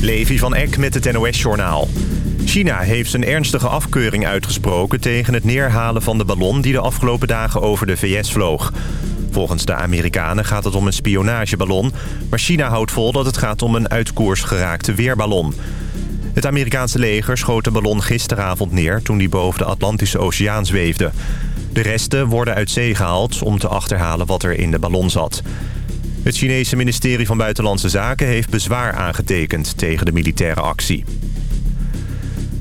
Levi van Eck met het NOS-journaal. China heeft zijn ernstige afkeuring uitgesproken tegen het neerhalen van de ballon... die de afgelopen dagen over de VS vloog. Volgens de Amerikanen gaat het om een spionageballon... maar China houdt vol dat het gaat om een uit koers geraakte weerballon. Het Amerikaanse leger schoot de ballon gisteravond neer... toen die boven de Atlantische Oceaan zweefde. De resten worden uit zee gehaald om te achterhalen wat er in de ballon zat. Het Chinese ministerie van Buitenlandse Zaken heeft bezwaar aangetekend tegen de militaire actie.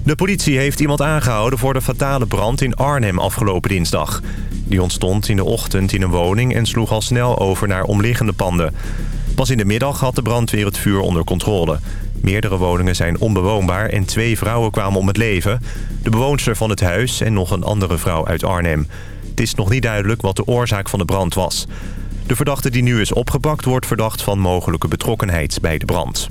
De politie heeft iemand aangehouden voor de fatale brand in Arnhem afgelopen dinsdag. Die ontstond in de ochtend in een woning en sloeg al snel over naar omliggende panden. Pas in de middag had de brandweer het vuur onder controle. Meerdere woningen zijn onbewoonbaar en twee vrouwen kwamen om het leven. De bewoonster van het huis en nog een andere vrouw uit Arnhem. Het is nog niet duidelijk wat de oorzaak van de brand was. De verdachte die nu is opgepakt wordt verdacht van mogelijke betrokkenheid bij de brand.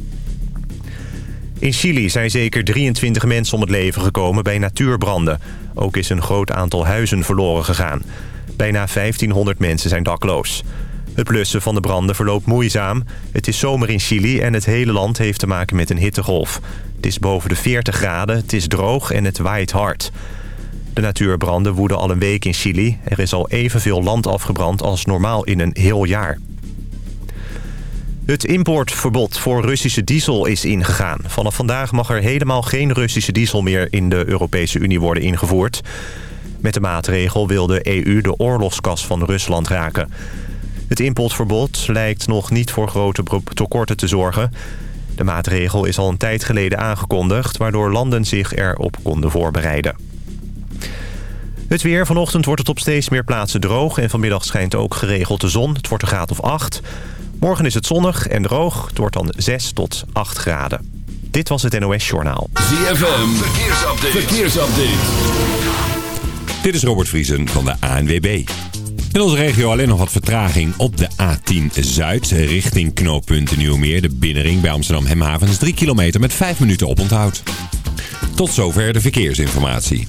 In Chili zijn zeker 23 mensen om het leven gekomen bij natuurbranden. Ook is een groot aantal huizen verloren gegaan. Bijna 1500 mensen zijn dakloos. Het blussen van de branden verloopt moeizaam. Het is zomer in Chili en het hele land heeft te maken met een hittegolf. Het is boven de 40 graden, het is droog en het waait hard. De natuurbranden woeden al een week in Chili. Er is al evenveel land afgebrand als normaal in een heel jaar. Het importverbod voor Russische diesel is ingegaan. Vanaf vandaag mag er helemaal geen Russische diesel meer in de Europese Unie worden ingevoerd. Met de maatregel wil de EU de oorlogskas van Rusland raken. Het importverbod lijkt nog niet voor grote tekorten te zorgen. De maatregel is al een tijd geleden aangekondigd... waardoor landen zich erop konden voorbereiden. Het weer. Vanochtend wordt het op steeds meer plaatsen droog... en vanmiddag schijnt ook geregeld de zon. Het wordt een graad of 8. Morgen is het zonnig en droog. Het wordt dan 6 tot 8 graden. Dit was het NOS Journaal. ZFM. Verkeersupdate. Verkeersupdate. Dit is Robert Vriesen van de ANWB. In onze regio alleen nog wat vertraging op de A10 Zuid richting knooppunt Nieuwmeer. De binnenring bij Amsterdam Hemhavens is 3 kilometer met 5 minuten op onthoud. Tot zover de verkeersinformatie.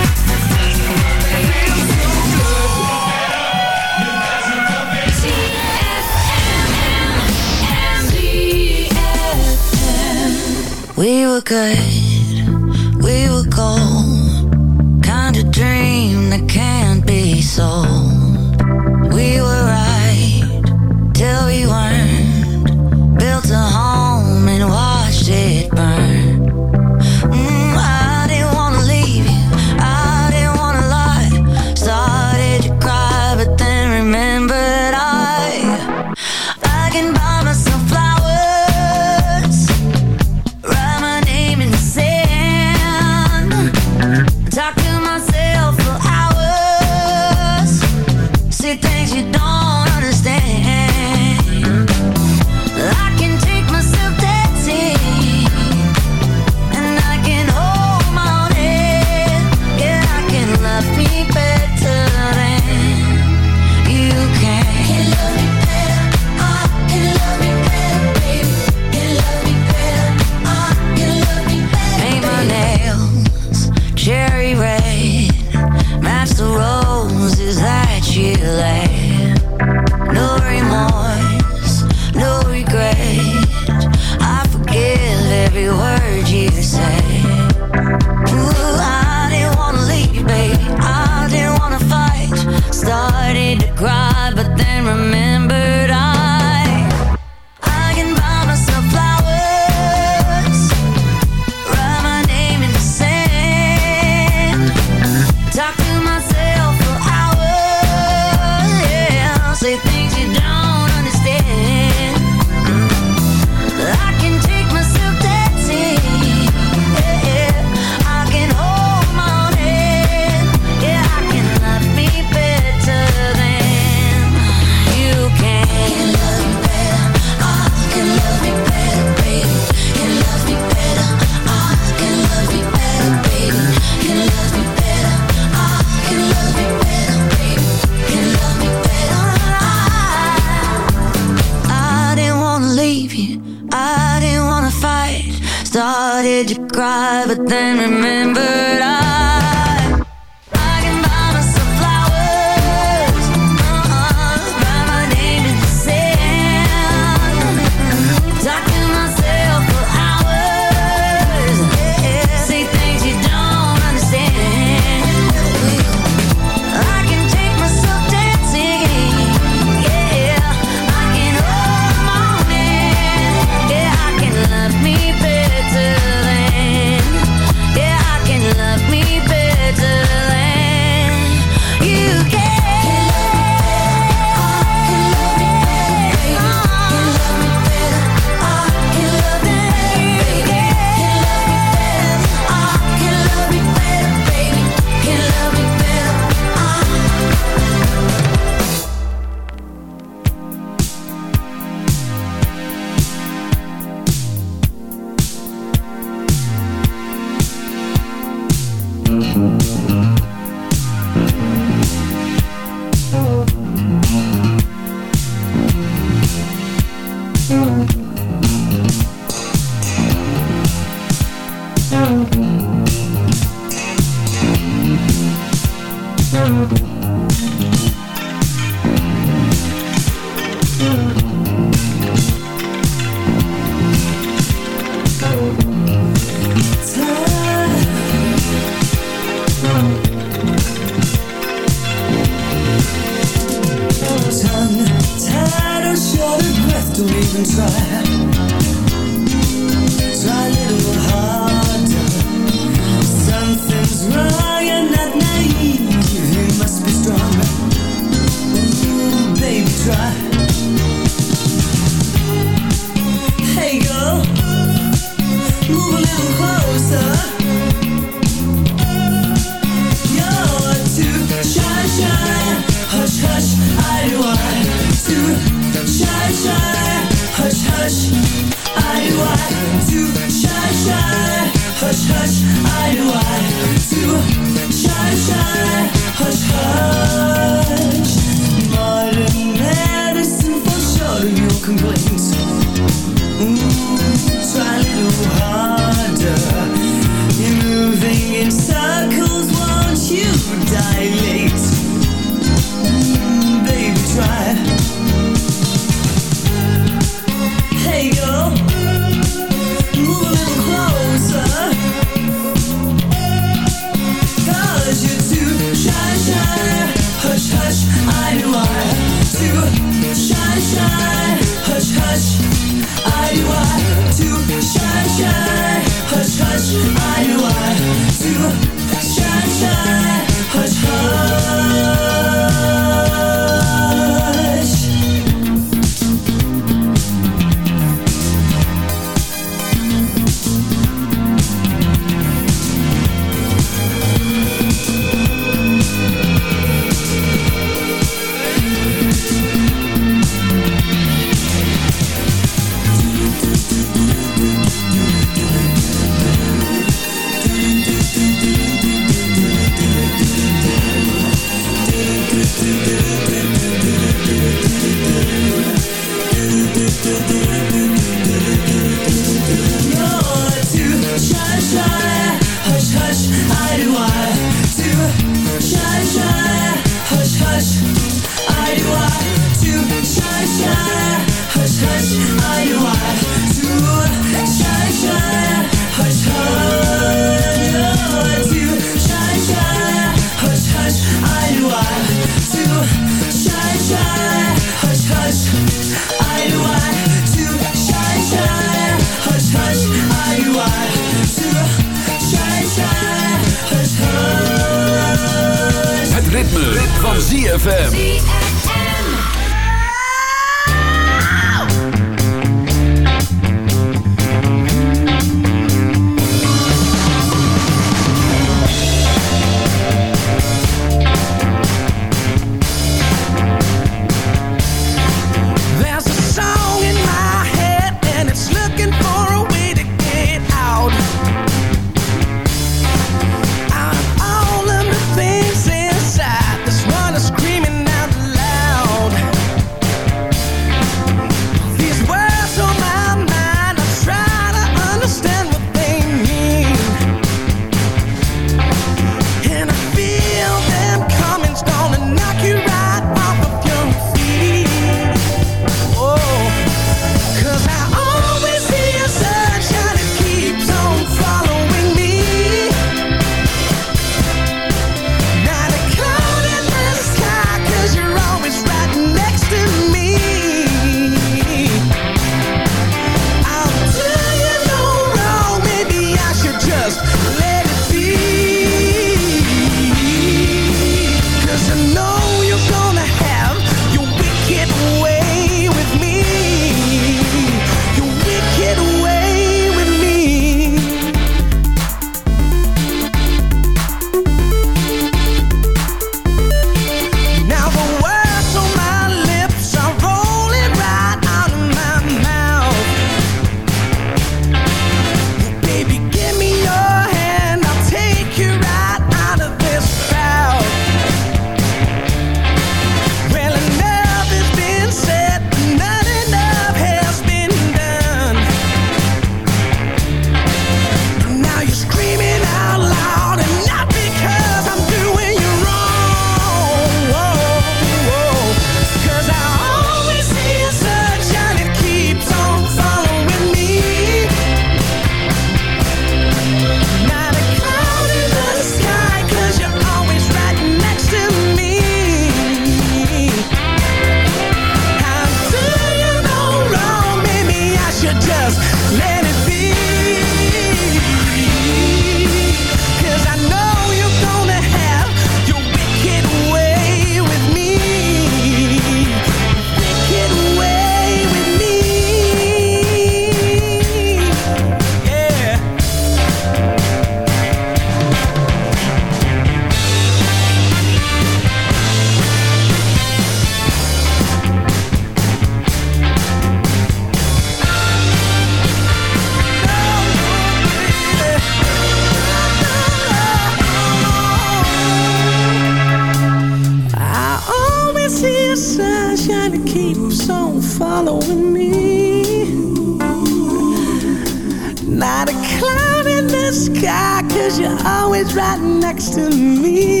Cause you're always right next to me.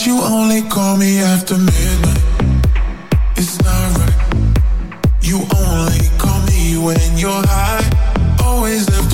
But you only call me after midnight? It's not right. You only call me when you're high. Always left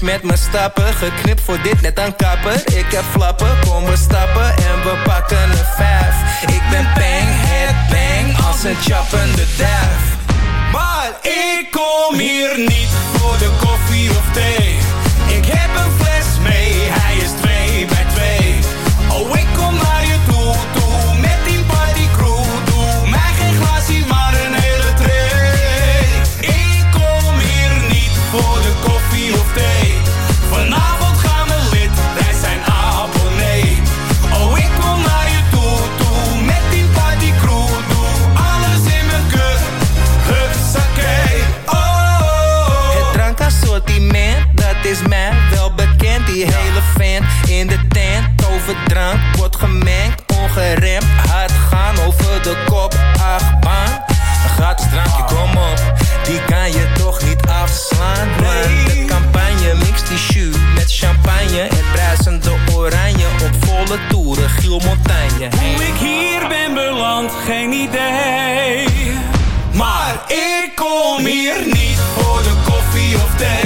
met mijn stappen. Geknipt voor dit net aan kapper Ik heb flappen. Maar ik kom hier niet voor de koffie of thee.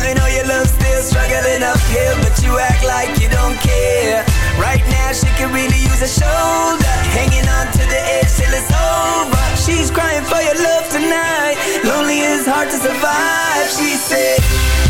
Counting all your love, still struggling uphill, but you act like you don't care. Right now, she could really use a shoulder, hanging on to the edge till it's over. She's crying for your love tonight. Lonely is hard to survive, she said.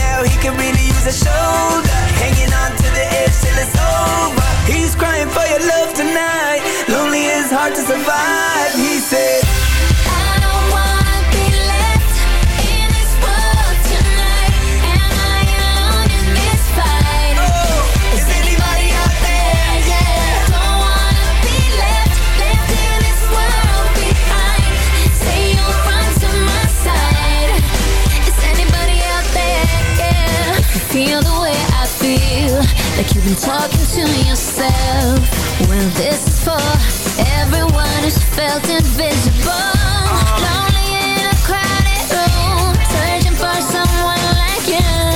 he could really use a shoulder, hanging on to the edge till it's over. He's crying for your love tonight. Lonely is hard to survive, he said. Been talking to yourself. Well, this is for everyone who's felt invisible. Lonely in a crowded room, searching for someone like you.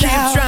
Keep trying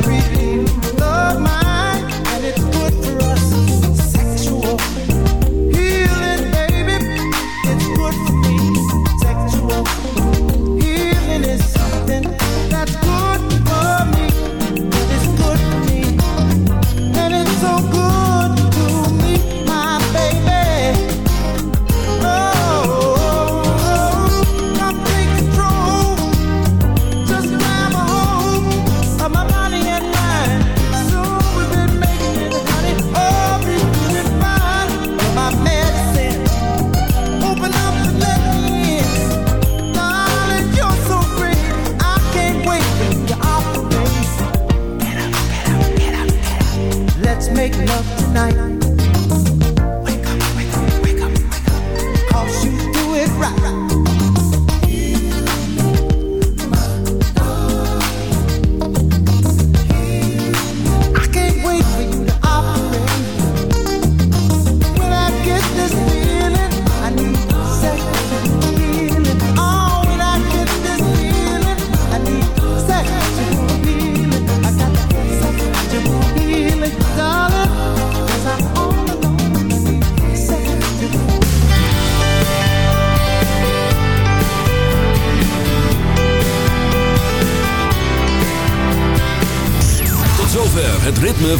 to read